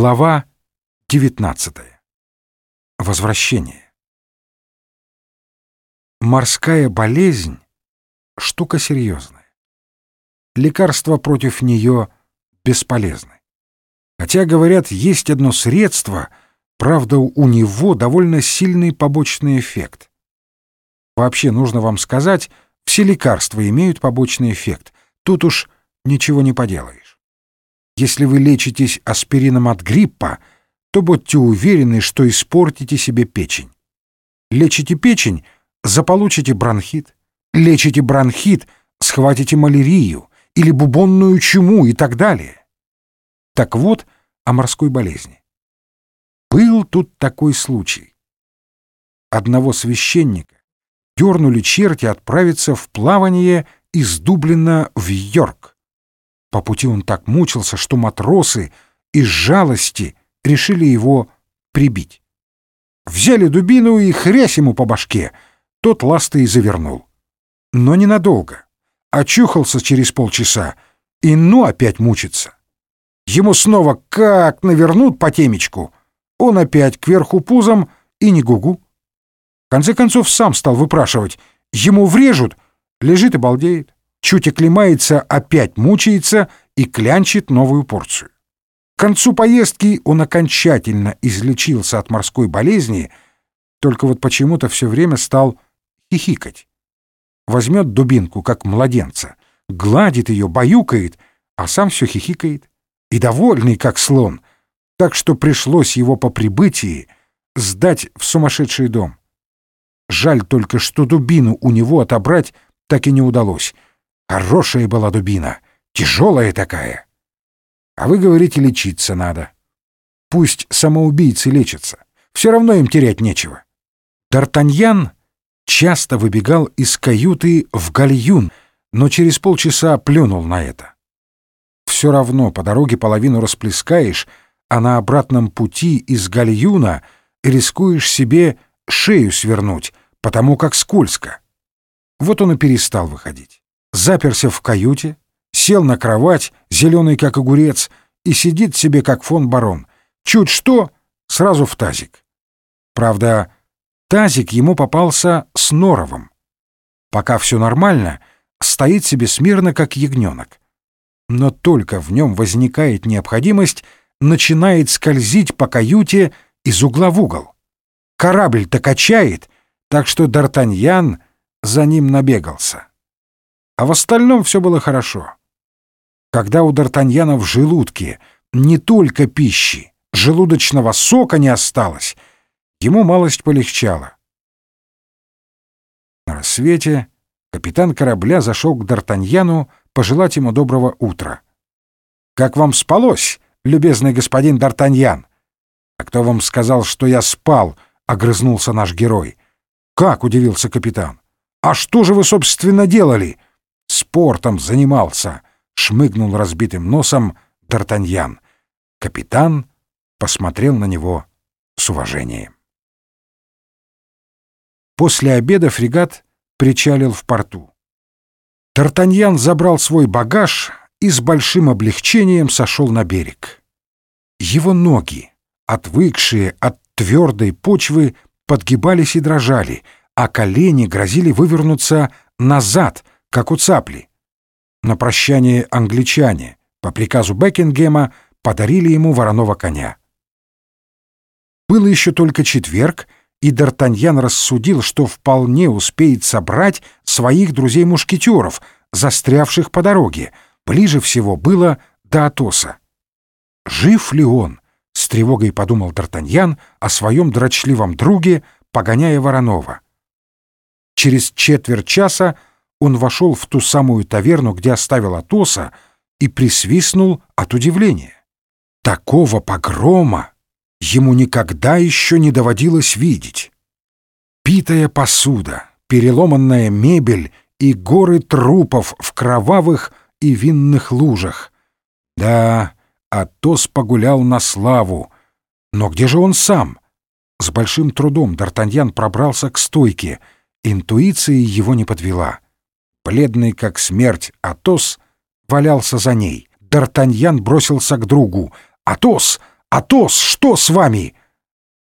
Глава 19. Возвращение. Морская болезнь — штука серьезная. Лекарства против нее бесполезны. Хотя, говорят, есть одно средство, правда, у него довольно сильный побочный эффект. Вообще, нужно вам сказать, все лекарства имеют побочный эффект. Тут уж ничего не поделаешь. Если вы лечитесь аспирином от гриппа, то будьте уверены, что испортите себе печень. Лечите печень — заполучите бронхит. Лечите бронхит — схватите малярию или бубонную чуму и так далее. Так вот о морской болезни. Был тут такой случай. Одного священника дернули черти отправиться в плавание из Дублина в Йорк. По пути он так мучился, что матросы из жалости решили его прибить. Взяли дубину и хрясь ему по башке, тот ласты и завернул. Но ненадолго. Очухался через полчаса и ну опять мучится. Ему снова как навернут по темечку. Он опять кверху пузом и не гугу. В конце концов сам стал выпрашивать. Ему врежут, лежит и балдеет. Чуть оклемается, опять мучается и клянчит новую порцию. К концу поездки он окончательно излечился от морской болезни, только вот почему-то все время стал хихикать. Возьмет дубинку, как младенца, гладит ее, баюкает, а сам все хихикает. И довольный, как слон. Так что пришлось его по прибытии сдать в сумасшедший дом. Жаль только, что дубину у него отобрать так и не удалось. Хорошая была дубина, тяжелая такая. А вы говорите, лечиться надо. Пусть самоубийцы лечатся. Все равно им терять нечего. Д'Артаньян часто выбегал из каюты в гальюн, но через полчаса плюнул на это. Все равно по дороге половину расплескаешь, а на обратном пути из гальюна рискуешь себе шею свернуть, потому как скользко. Вот он и перестал выходить. Заперся в каюте, сел на кровать, зеленый как огурец, и сидит себе как фон барон. Чуть что, сразу в тазик. Правда, тазик ему попался с норовом. Пока все нормально, стоит себе смирно, как ягненок. Но только в нем возникает необходимость, начинает скользить по каюте из угла в угол. Корабль-то качает, так что Д'Артаньян за ним набегался. А в остальном все было хорошо. Когда у Д'Артаньяна в желудке не только пищи, желудочного сока не осталось, ему малость полегчало. На рассвете капитан корабля зашел к Д'Артаньяну пожелать ему доброго утра. «Как вам спалось, любезный господин Д'Артаньян?» «А кто вам сказал, что я спал?» — огрызнулся наш герой. «Как?» — удивился капитан. «А что же вы, собственно, делали?» «Спортом занимался», шмыгнул разбитым носом Д'Артаньян. Капитан посмотрел на него с уважением. После обеда фрегат причалил в порту. Д'Артаньян забрал свой багаж и с большим облегчением сошел на берег. Его ноги, отвыкшие от твердой почвы, подгибались и дрожали, а колени грозили вывернуться назад, как у цапли. На прощание англичане по приказу Бекингема подарили ему вороного коня. Был еще только четверг, и Д'Артаньян рассудил, что вполне успеет собрать своих друзей-мушкетеров, застрявших по дороге. Ближе всего было до Атоса. «Жив ли он?» — с тревогой подумал Д'Артаньян о своем дрочливом друге, погоняя Воронова. Через четверть часа он вошел в ту самую таверну, где оставил Атоса, и присвистнул от удивления. Такого погрома ему никогда еще не доводилось видеть. Питая посуда, переломанная мебель и горы трупов в кровавых и винных лужах. Да, Атос погулял на славу. Но где же он сам? С большим трудом Д'Артаньян пробрался к стойке. Интуиция его не подвела — Бледный как смерть Атос валялся за ней. Д'Артаньян бросился к другу. «Атос! Атос, что с вами?»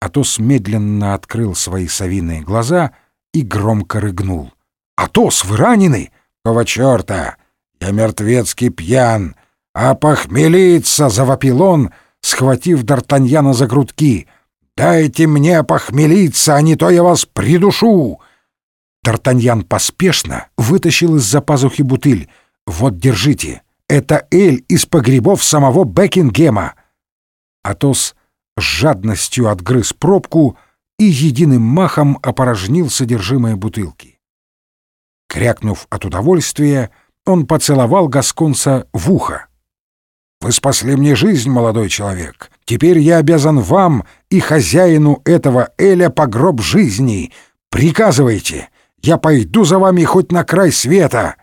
Атос медленно открыл свои совиные глаза и громко рыгнул. «Атос, вы ранены?» «Кого черта? Я мертвецкий пьян, а похмелиться!» — завопил он, схватив Д'Артаньяна за грудки. «Дайте мне похмелиться, а не то я вас придушу!» Д'Артаньян поспешно вытащил из-за пазухи бутыль. «Вот, держите, это эль из погребов самого Бекингема!» Атос с жадностью отгрыз пробку и единым махом опорожнил содержимое бутылки. Крякнув от удовольствия, он поцеловал Гасконца в ухо. «Вы спасли мне жизнь, молодой человек. Теперь я обязан вам и хозяину этого Эля по гроб жизни. Приказывайте, я пойду за вами хоть на край света».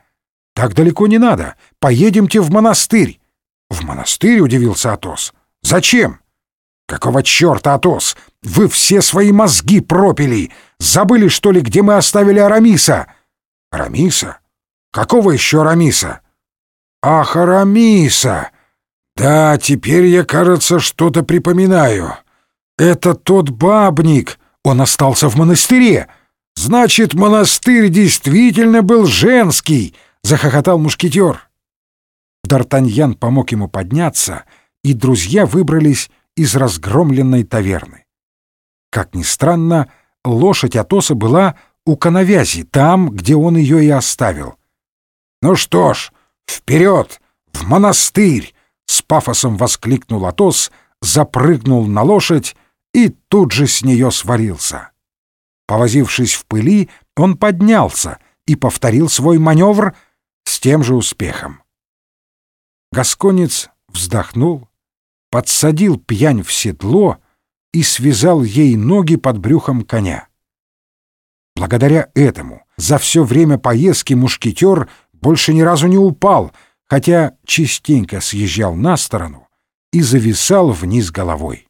«Так далеко не надо. Поедемте в монастырь». «В монастырь?» — удивился Атос. «Зачем?» «Какого черта, Атос? Вы все свои мозги пропили! Забыли, что ли, где мы оставили Арамиса?» «Арамиса? Какого еще Арамиса?» «Ах, Арамиса! Да, теперь я, кажется, что-то припоминаю. Это тот бабник, он остался в монастыре. Значит, монастырь действительно был женский!» — захохотал мушкетер. Д'Артаньян помог ему подняться, и друзья выбрались из разгромленной таверны. Как ни странно, лошадь Атоса была у коновязи, там, где он ее и оставил. «Ну что ж, вперед, в монастырь!» — с пафосом воскликнул Атос, запрыгнул на лошадь и тут же с нее сварился. Повозившись в пыли, он поднялся и повторил свой маневр с тем же успехом. Гасконец вздохнул, подсадил пьянь в седло и связал ей ноги под брюхом коня. Благодаря этому за все время поездки мушкетер больше ни разу не упал, хотя частенько съезжал на сторону и зависал вниз головой.